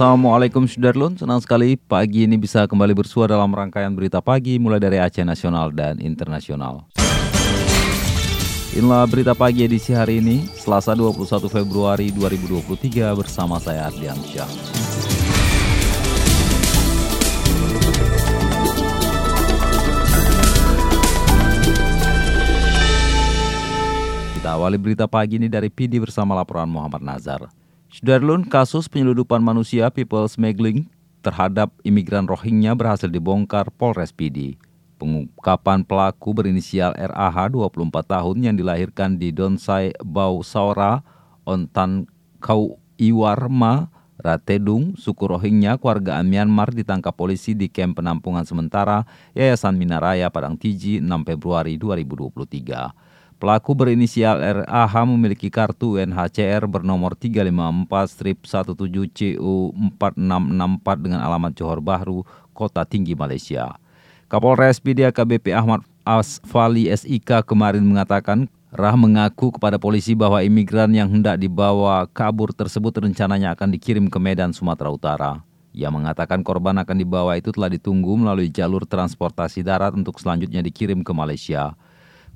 Assalamualaikum Sudarlun, senang sekali pagi ini bisa kembali bersuara dalam rangkaian berita pagi mulai dari Aceh Nasional dan Internasional. Inilah berita pagi edisi hari ini, Selasa 21 Februari 2023 bersama saya Ardian Syah. Kita awali berita pagi ini dari PD bersama laporan Muhammad Nazar. Sudarlun, kasus penyeludupan manusia people smuggling terhadap imigran Rohingya berhasil dibongkar Polres PD. Pengungkapan pelaku berinisial RAH 24 tahun yang dilahirkan di Donsai Bau Saura, Ontan Kau Iwarma, Ratedung, suku Rohingya, keluarga Myanmar ditangkap polisi di kamp penampungan sementara Yayasan Minaraya Padang Tiji 6 Februari 2023. Pelaku berinisial RAH memiliki kartu UNHCR bernomor 354 strip 17 CU 4664 dengan alamat Johor Bahru, Kota Tinggi Malaysia. Kapolres PD AKBP Ahmad Asfali SIK kemarin mengatakan Rah mengaku kepada polisi bahwa imigran yang hendak dibawa kabur tersebut rencananya akan dikirim ke Medan, Sumatera Utara. Ia mengatakan korban akan dibawa itu telah ditunggu melalui jalur transportasi darat untuk selanjutnya dikirim ke Malaysia.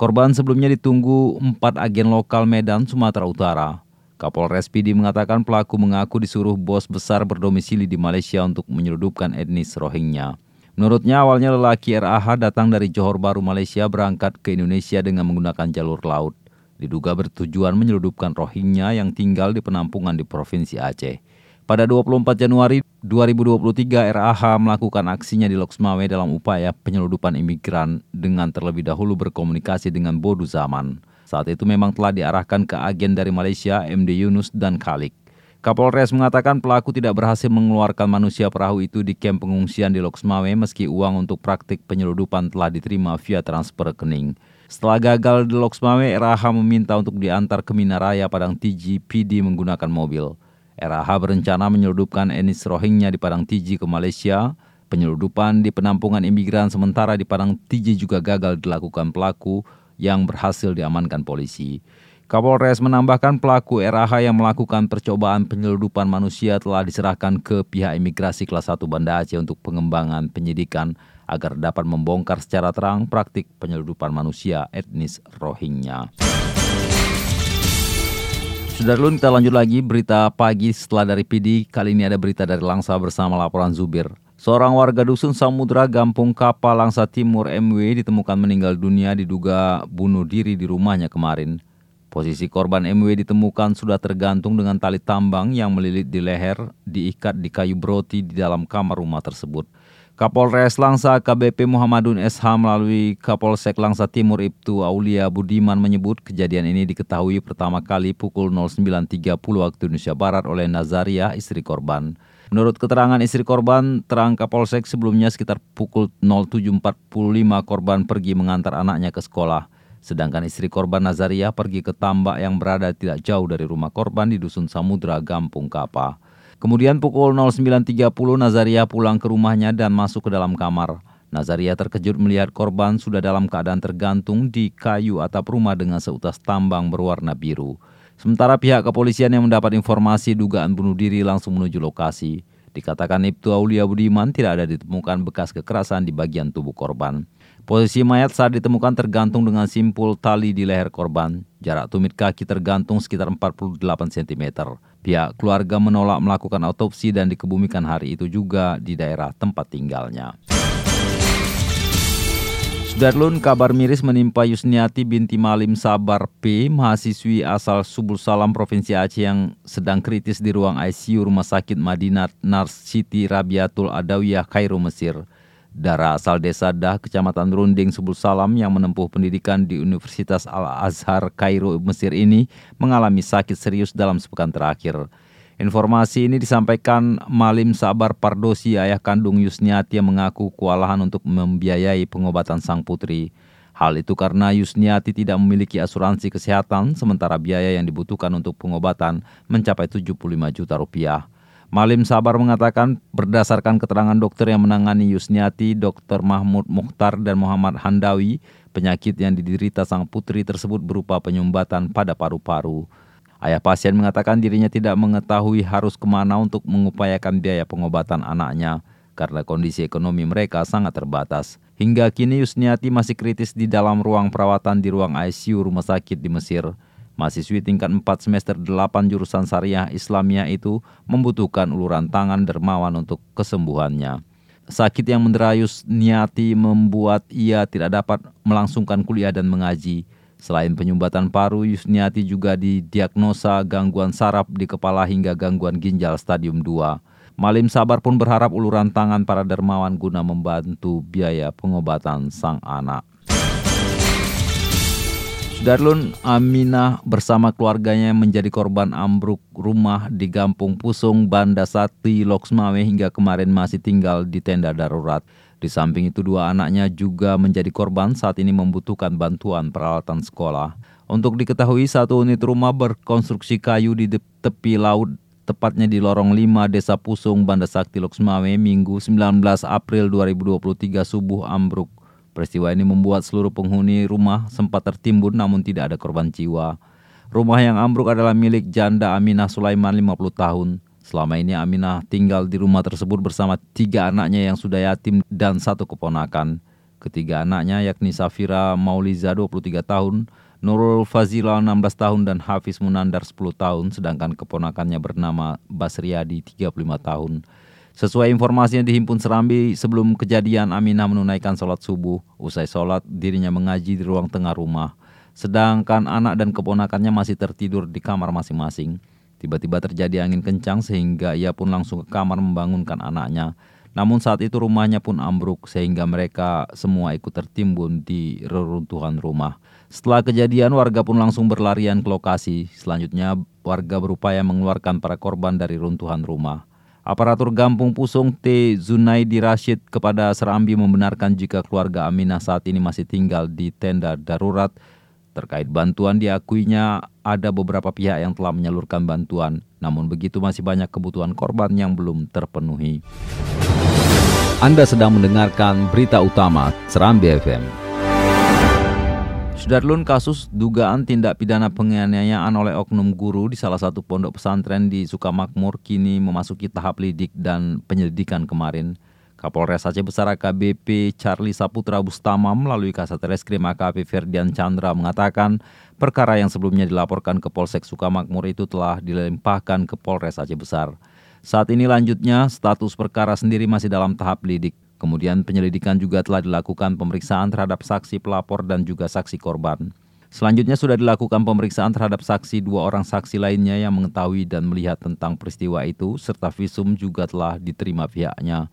Korban sebelumnya ditunggu empat agen lokal Medan, Sumatera Utara. Kapolres PD mengatakan pelaku mengaku disuruh bos besar berdomisili di Malaysia untuk menyeludupkan etnis Rohingya. Menurutnya awalnya lelaki RAH datang dari Johor Baru, Malaysia berangkat ke Indonesia dengan menggunakan jalur laut. Diduga bertujuan menyeludupkan Rohingya yang tinggal di penampungan di Provinsi Aceh. Pada 24 Januari 2023, RAH melakukan aksinya di Loksmawe dalam upaya penyeludupan imigran dengan terlebih dahulu berkomunikasi dengan Bodu Zaman. Saat itu memang telah diarahkan ke agen dari Malaysia, MD Yunus dan Khalik. Kapolres mengatakan pelaku tidak berhasil mengeluarkan manusia perahu itu di kamp pengungsian di Loksmawe meski uang untuk praktik penyeludupan telah diterima via transfer rekening. Setelah gagal di Loksmawe, RAH meminta untuk diantar ke Minaraya Padang Tiji PD menggunakan mobil. RAH berencana menyeludupkan etnis Rohingya di Padang Tiji ke Malaysia. Penyeludupan di penampungan imigran sementara di Padang Tiji juga gagal dilakukan pelaku yang berhasil diamankan polisi. Kapolres menambahkan pelaku RAH yang melakukan percobaan penyeludupan manusia telah diserahkan ke pihak imigrasi kelas 1 Banda Aceh untuk pengembangan penyidikan agar dapat membongkar secara terang praktik penyeludupan manusia etnis Rohingya. Sudarlun kita lanjut lagi berita pagi setelah dari PD. Kali ini ada berita dari Langsa bersama laporan Zubir. Seorang warga dusun Samudra Gampung Kapal Langsa Timur MW ditemukan meninggal dunia diduga bunuh diri di rumahnya kemarin. Posisi korban MW ditemukan sudah tergantung dengan tali tambang yang melilit di leher, diikat di kayu broti di dalam kamar rumah tersebut. Kapolres Langsa KBP Muhammadun SH melalui Kapolsek Langsa Timur Ibtu Aulia Budiman menyebut kejadian ini diketahui pertama kali pukul 09.30 waktu Indonesia Barat oleh Nazaria, istri korban. Menurut keterangan istri korban, terang Kapolsek sebelumnya sekitar pukul 07.45 korban pergi mengantar anaknya ke sekolah. Sedangkan istri korban Nazaria pergi ke tambak yang berada tidak jauh dari rumah korban di Dusun Samudra, Gampung Kapa. Kemudian pukul 09.30 Nazaria pulang ke rumahnya dan masuk ke dalam kamar. Nazaria terkejut melihat korban sudah dalam keadaan tergantung di kayu atap rumah dengan seutas tambang berwarna biru. Sementara pihak kepolisian yang mendapat informasi dugaan bunuh diri langsung menuju lokasi. Dikatakan Ibtu Aulia Budiman tidak ada ditemukan bekas kekerasan di bagian tubuh korban. Posisi mayat saat ditemukan tergantung dengan simpul tali di leher korban. Jarak tumit kaki tergantung sekitar 48 cm. Pihak keluarga menolak melakukan autopsi dan dikebumikan hari itu juga di daerah tempat tinggalnya. Sudarlun, kabar miris menimpa Yusniati binti Malim Sabar P, mahasiswi asal Subul Salam Provinsi Aceh yang sedang kritis di ruang ICU Rumah Sakit Madinat Nars Siti Rabiatul Adawiyah, Kairo, Mesir. Dara asal desa Dah, Kecamatan Runding, Subul Salam yang menempuh pendidikan di Universitas Al-Azhar, Kairo, Mesir ini mengalami sakit serius dalam sepekan terakhir. Informasi ini disampaikan Malim Sabar Pardosi, ayah kandung Yusniati yang mengaku kewalahan untuk membiayai pengobatan sang putri. Hal itu karena Yusniati tidak memiliki asuransi kesehatan, sementara biaya yang dibutuhkan untuk pengobatan mencapai 75 juta rupiah. Malim Sabar mengatakan berdasarkan keterangan dokter yang menangani Yusniati, Dr. Mahmud Mukhtar dan Muhammad Handawi, penyakit yang diderita sang putri tersebut berupa penyumbatan pada paru-paru. Ayah pasien mengatakan dirinya tidak mengetahui harus ke mana untuk mengupayakan biaya pengobatan anaknya karena kondisi ekonomi mereka sangat terbatas. Hingga kini Yusniati masih kritis di dalam ruang perawatan di ruang ICU rumah sakit di Mesir. Mahasiswi tingkat 4 semester 8 jurusan Syariah Islamia itu membutuhkan uluran tangan dermawan untuk kesembuhannya. Sakit yang mendera Yusniati membuat ia tidak dapat melangsungkan kuliah dan mengaji. Selain penyumbatan paru, Yusniati juga didiagnosa gangguan saraf di kepala hingga gangguan ginjal stadium 2. Malim Sabar pun berharap uluran tangan para dermawan guna membantu biaya pengobatan sang anak. Darlun Aminah bersama keluarganya menjadi korban ambruk rumah di Gampung Pusung, Banda Sati, Loksmawe hingga kemarin masih tinggal di tenda darurat. Di samping itu dua anaknya juga menjadi korban saat ini membutuhkan bantuan peralatan sekolah. Untuk diketahui satu unit rumah berkonstruksi kayu di tepi laut tepatnya di lorong 5 Desa Pusung, Banda Sakti, Loksmawe, Minggu 19 April 2023 subuh ambruk. Peristiwa ini membuat seluruh penghuni rumah sempat tertimbun namun tidak ada korban jiwa. Rumah yang ambruk adalah milik janda Aminah Sulaiman 50 tahun. Selama ini Aminah tinggal di rumah tersebut bersama tiga anaknya yang sudah yatim dan satu keponakan. Ketiga anaknya yakni Safira Mauliza 23 tahun, Nurul Fazila 16 tahun dan Hafiz Munandar 10 tahun, sedangkan keponakannya bernama Basriadi 35 tahun. Sesuai informasi yang dihimpun Serambi, sebelum kejadian Aminah menunaikan sholat subuh. Usai sholat, dirinya mengaji di ruang tengah rumah. Sedangkan anak dan keponakannya masih tertidur di kamar masing-masing. Tiba-tiba terjadi angin kencang sehingga ia pun langsung ke kamar membangunkan anaknya. Namun saat itu rumahnya pun ambruk sehingga mereka semua ikut tertimbun di reruntuhan rumah. Setelah kejadian warga pun langsung berlarian ke lokasi. Selanjutnya warga berupaya mengeluarkan para korban dari runtuhan rumah. Aparatur Gampung Pusung T. Zunaidi Rashid kepada Serambi membenarkan jika keluarga Aminah saat ini masih tinggal di tenda darurat. Terkait bantuan diakuinya ada beberapa pihak yang telah menyalurkan bantuan, namun begitu masih banyak kebutuhan korban yang belum terpenuhi. Anda sedang mendengarkan berita utama Serambi FM. Sudarlun kasus dugaan tindak pidana penganiayaan oleh oknum guru di salah satu pondok pesantren di Sukamakmur kini memasuki tahap lidik dan penyelidikan kemarin. Kapolres Aceh Besar AKBP Charlie Saputra Bustama melalui Kasat Reskrim AKP Ferdian Chandra mengatakan perkara yang sebelumnya dilaporkan ke Polsek Sukamakmur itu telah dilempahkan ke Polres Aceh Besar. Saat ini lanjutnya status perkara sendiri masih dalam tahap lidik. Kemudian penyelidikan juga telah dilakukan pemeriksaan terhadap saksi pelapor dan juga saksi korban. Selanjutnya sudah dilakukan pemeriksaan terhadap saksi dua orang saksi lainnya yang mengetahui dan melihat tentang peristiwa itu, serta visum juga telah diterima pihaknya.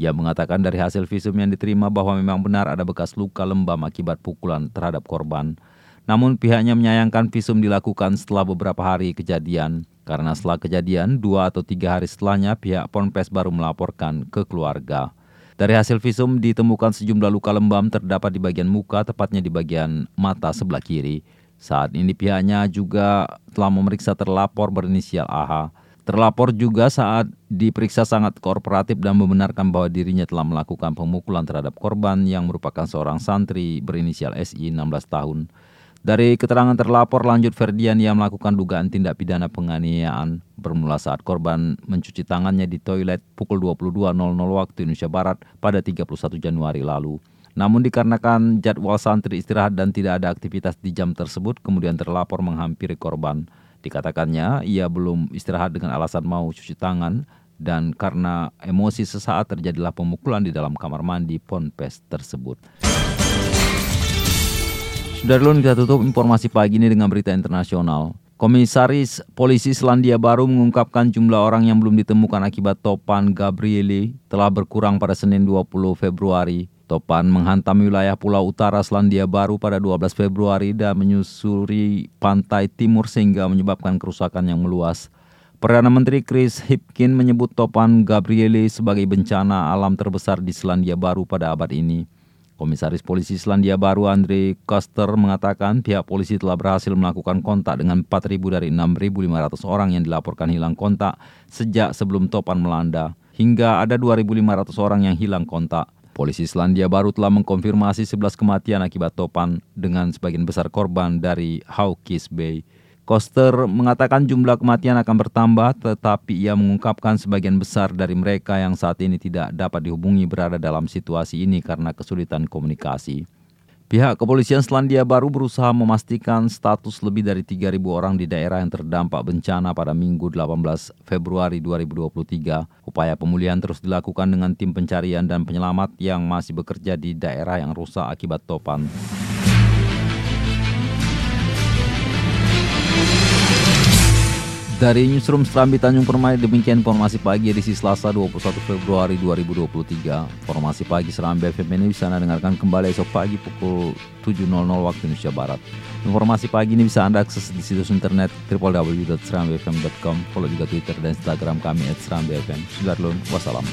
Ia mengatakan dari hasil visum yang diterima bahwa memang benar ada bekas luka lembam akibat pukulan terhadap korban. Namun pihaknya menyayangkan visum dilakukan setelah beberapa hari kejadian, karena setelah kejadian, dua atau tiga hari setelahnya pihak Ponpes baru melaporkan ke keluarga. Dari hasil visum ditemukan sejumlah luka lembam terdapat di bagian muka, tepatnya di bagian mata sebelah kiri. Saat ini pihaknya juga telah memeriksa terlapor berinisial AH. Terlapor juga saat diperiksa sangat kooperatif dan membenarkan bahwa dirinya telah melakukan pemukulan terhadap korban yang merupakan seorang santri berinisial SI 16 tahun. Dari keterangan terlapor lanjut Ferdian yang melakukan dugaan tindak pidana penganiayaan bermula saat korban mencuci tangannya di toilet pukul 22.00 waktu Indonesia Barat pada 31 Januari lalu. Namun dikarenakan jadwal santri istirahat dan tidak ada aktivitas di jam tersebut, kemudian terlapor menghampiri korban. Dikatakannya ia belum istirahat dengan alasan mau cuci tangan dan karena emosi sesaat terjadilah pemukulan di dalam kamar mandi Ponpes tersebut. Sudah dulu kita tutup informasi pagi ini dengan berita internasional. Komisaris Polisi Selandia Baru mengungkapkan jumlah orang yang belum ditemukan akibat topan Gabriele telah berkurang pada Senin 20 Februari. Topan menghantam wilayah Pulau Utara Selandia Baru pada 12 Februari dan menyusuri pantai timur sehingga menyebabkan kerusakan yang meluas. Perdana Menteri Chris Hipkin menyebut topan Gabriele sebagai bencana alam terbesar di Selandia Baru pada abad ini. Komisaris Polisi Selandia Baru Andre Koster mengatakan pihak polisi telah berhasil melakukan kontak dengan 4.000 dari 6.500 orang yang dilaporkan hilang kontak sejak sebelum topan melanda, hingga ada 2.500 orang yang hilang kontak. Polisi Selandia Baru telah mengkonfirmasi 11 kematian akibat topan dengan sebagian besar korban dari Hawke's Bay. Koster mengatakan jumlah kematian akan bertambah, tetapi ia mengungkapkan sebagian besar dari mereka yang saat ini tidak dapat dihubungi berada dalam situasi ini karena kesulitan komunikasi. Pihak kepolisian Selandia Baru berusaha memastikan status lebih dari 3.000 orang di daerah yang terdampak bencana pada Minggu 18 Februari 2023. Upaya pemulihan terus dilakukan dengan tim pencarian dan penyelamat yang masih bekerja di daerah yang rusak akibat topan. Dari Newsroom Serambi Tanjung Permai, demikian informasi pagi edisi Selasa 21 Februari 2023. Informasi pagi Serambi FM ini bisa Anda dengarkan kembali esok pagi pukul 7.00 waktu Indonesia Barat. Informasi pagi ini bisa Anda akses di situs internet www.serambifm.com, follow juga Twitter dan Instagram kami at Serambi FM. Sudarlun, wassalam.